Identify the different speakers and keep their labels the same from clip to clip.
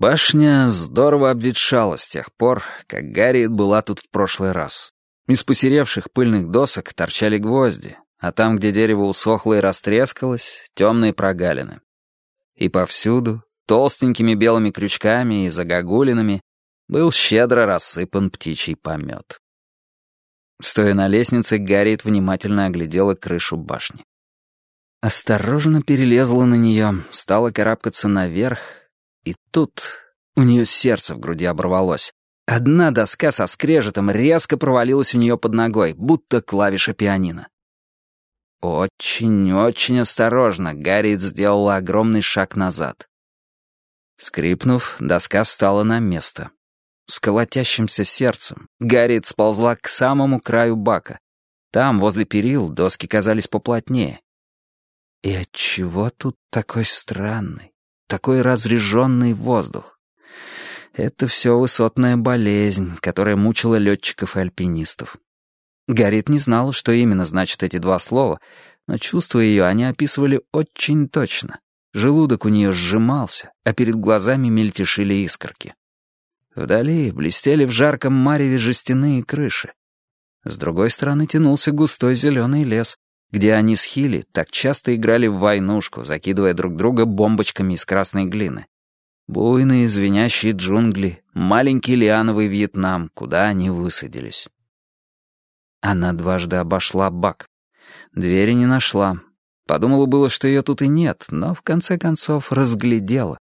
Speaker 1: Башня здорово обветшала с тех пор, как Гарриет была тут в прошлый раз. Из посеревших пыльных досок торчали гвозди, а там, где дерево усохло и растрескалось, темные прогалины. И повсюду, толстенькими белыми крючками и загогулинами, был щедро рассыпан птичий помет. Стоя на лестнице, Гарриет внимательно оглядела крышу башни. Осторожно перелезла на нее, стала карабкаться наверх, и тут у нее сердце в груди оборвалось. Одна доска со скрежетом резко провалилась у нее под ногой, будто клавиша пианино. Очень-очень осторожно Гарриет сделала огромный шаг назад. Скрипнув, доска встала на место. С колотящимся сердцем Гарриет сползла к самому краю бака. Там, возле перил, доски казались поплотнее. И отчего тут такой странный, такой разреженный воздух? Это все высотная болезнь, которая мучила летчиков и альпинистов. Гарриет не знала, что именно значат эти два слова, но чувства ее они описывали очень точно. Желудок у нее сжимался, а перед глазами мельтешили искорки. Вдали блестели в жарком мареве жестяные крыши. С другой стороны тянулся густой зеленый лес, где они с Хилли так часто играли в войнушку, закидывая друг друга бомбочками из красной глины. Буйные звенящие джунгли, маленький лиановый Вьетнам, куда они высадились. Она дважды обошла бак. Двери не нашла. Подумала было, что ее тут и нет, но в конце концов разглядела.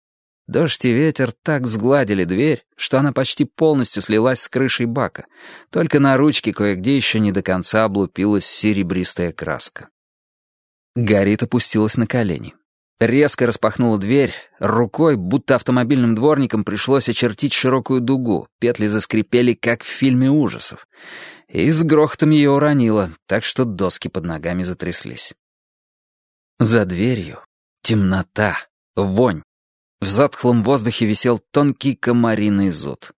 Speaker 1: Дождь и ветер так сгладили дверь, что она почти полностью слилась с крышей бака. Только на ручке кое-где еще не до конца облупилась серебристая краска. Гарит опустилась на колени. Резко распахнула дверь, рукой, будто автомобильным дворником, пришлось очертить широкую дугу, петли заскрипели, как в фильме ужасов. И с грохотом ее уронило, так что доски под ногами затряслись. За дверью темнота, вонь, в затхлом воздухе висел тонкий комариный зуд.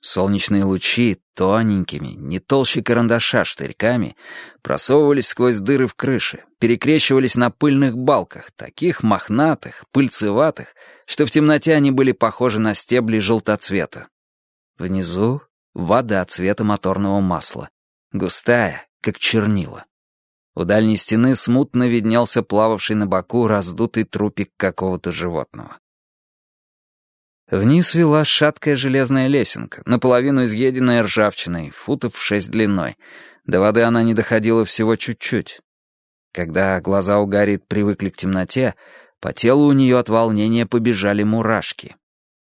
Speaker 1: Солнечные лучи тоненькими, не толще карандаша штырьками, просовывались сквозь дыры в крыше, перекрещивались на пыльных балках, таких мохнатых, пыльцеватых, что в темноте они были похожи на стебли желтоцвета. Внизу вода цвета моторного масла, густая, как чернила. У дальней стены смутно виднелся плававший на боку раздутый трупик какого-то животного. Вниз вела шаткая железная лесенка, наполовину изъеденная ржавчиной, футов шесть длиной. До воды она не доходила всего чуть-чуть. Когда глаза у Гарри привыкли к темноте, по телу у нее от волнения побежали мурашки.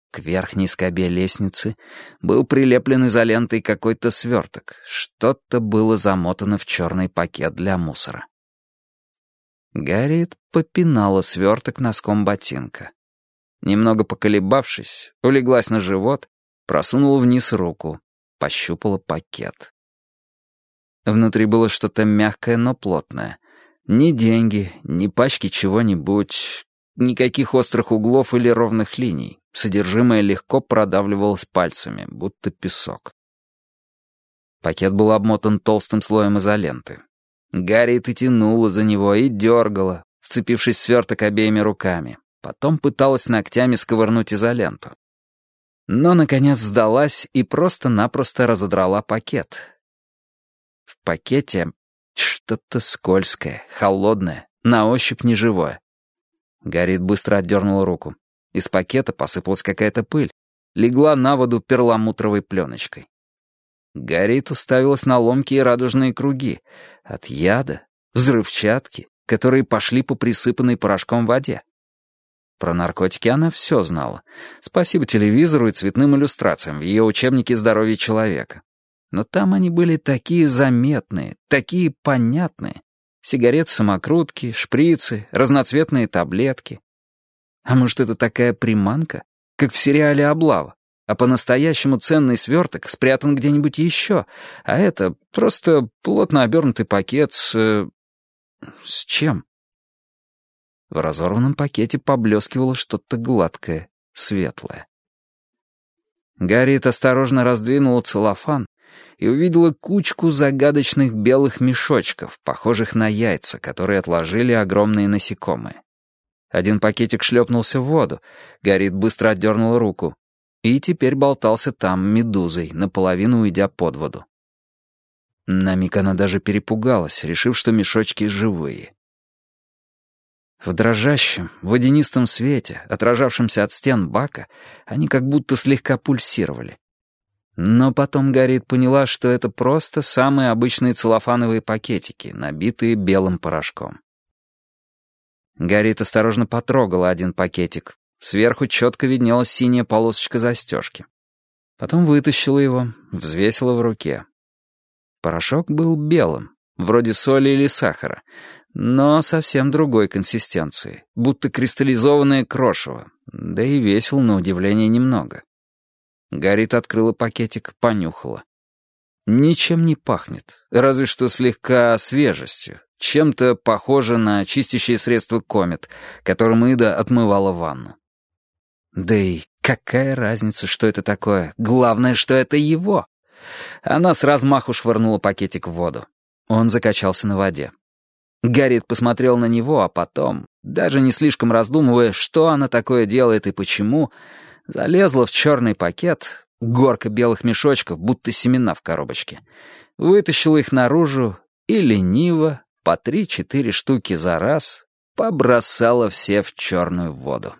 Speaker 1: К верхней скобе лестницы был прилеплен изолентой какой-то сверток. Что-то было замотано в черный пакет для мусора. Гарриет попинала сверток носком ботинка. Немного поколебавшись, улеглась на живот, просунула вниз руку, пощупала пакет. Внутри было что-то мягкое, но плотное. Ни деньги, ни пачки чего-нибудь, никаких острых углов или ровных линий. Содержимое легко продавливалось пальцами, будто песок. Пакет был обмотан толстым слоем изоленты. Гарри и тянула за него и дергала, вцепившись в сверток обеими руками. Потом пыталась ногтями сковырнуть изоленту. Но, наконец, сдалась и просто-напросто разодрала пакет. В пакете что-то скользкое, холодное, на ощупь неживое. Горит быстро отдернула руку. Из пакета посыпалась какая-то пыль. Легла на воду перламутровой пленочкой. Горит уставилась на ломкие радужные круги. От яда, взрывчатки, которые пошли по присыпанной порошком воде. Про наркотики она все знала. Спасибо телевизору и цветным иллюстрациям в ее учебнике здоровья человека. Но там они были такие заметные, такие понятные. Сигарет-самокрутки, шприцы, разноцветные таблетки. А может, это такая приманка, как в сериале «Облава»? А по-настоящему ценный сверток спрятан где-нибудь еще, а это просто плотно обернутый пакет с... Э, с чем? В разорванном пакете поблескивало что-то гладкое, светлое. Гарриет осторожно раздвинула целлофан и увидела кучку загадочных белых мешочков, похожих на яйца, которые отложили огромные насекомые. Один пакетик шлепнулся в воду. Гарриет быстро отдернула руку. и теперь болтался там медузой, наполовину уйдя под воду. На миг она даже перепугалась, решив, что мешочки живые. В дрожащем, водянистом свете, отражавшемся от стен бака, они как будто слегка пульсировали. Но потом Гарриет поняла, что это просто самые обычные целлофановые пакетики, набитые белым порошком. Гарриет осторожно потрогала один пакетик. Сверху четко виднелась синяя полосочка застежки. Потом вытащила его, взвесила в руке. Порошок был белым, вроде соли или сахара, но совсем другой консистенции, будто кристаллизованное крошево, да и весил на удивление немного. Гарит открыла пакетик, понюхала. Ничем не пахнет, разве что слегка свежестью, чем-то похоже на чистящее средство комет, которым Ида отмывала ванну. Да и какая разница, что это такое? Главное, что это его. Она с размаху швырнула пакетик в воду. Он закачался на воде. Гарриет посмотрел на него, а потом, даже не слишком раздумывая, что она такое делает и почему, залезла в черный пакет, горка белых мешочков, будто семена в коробочке, вытащила их наружу и лениво, по три-четыре штуки за раз, побросала все в черную воду.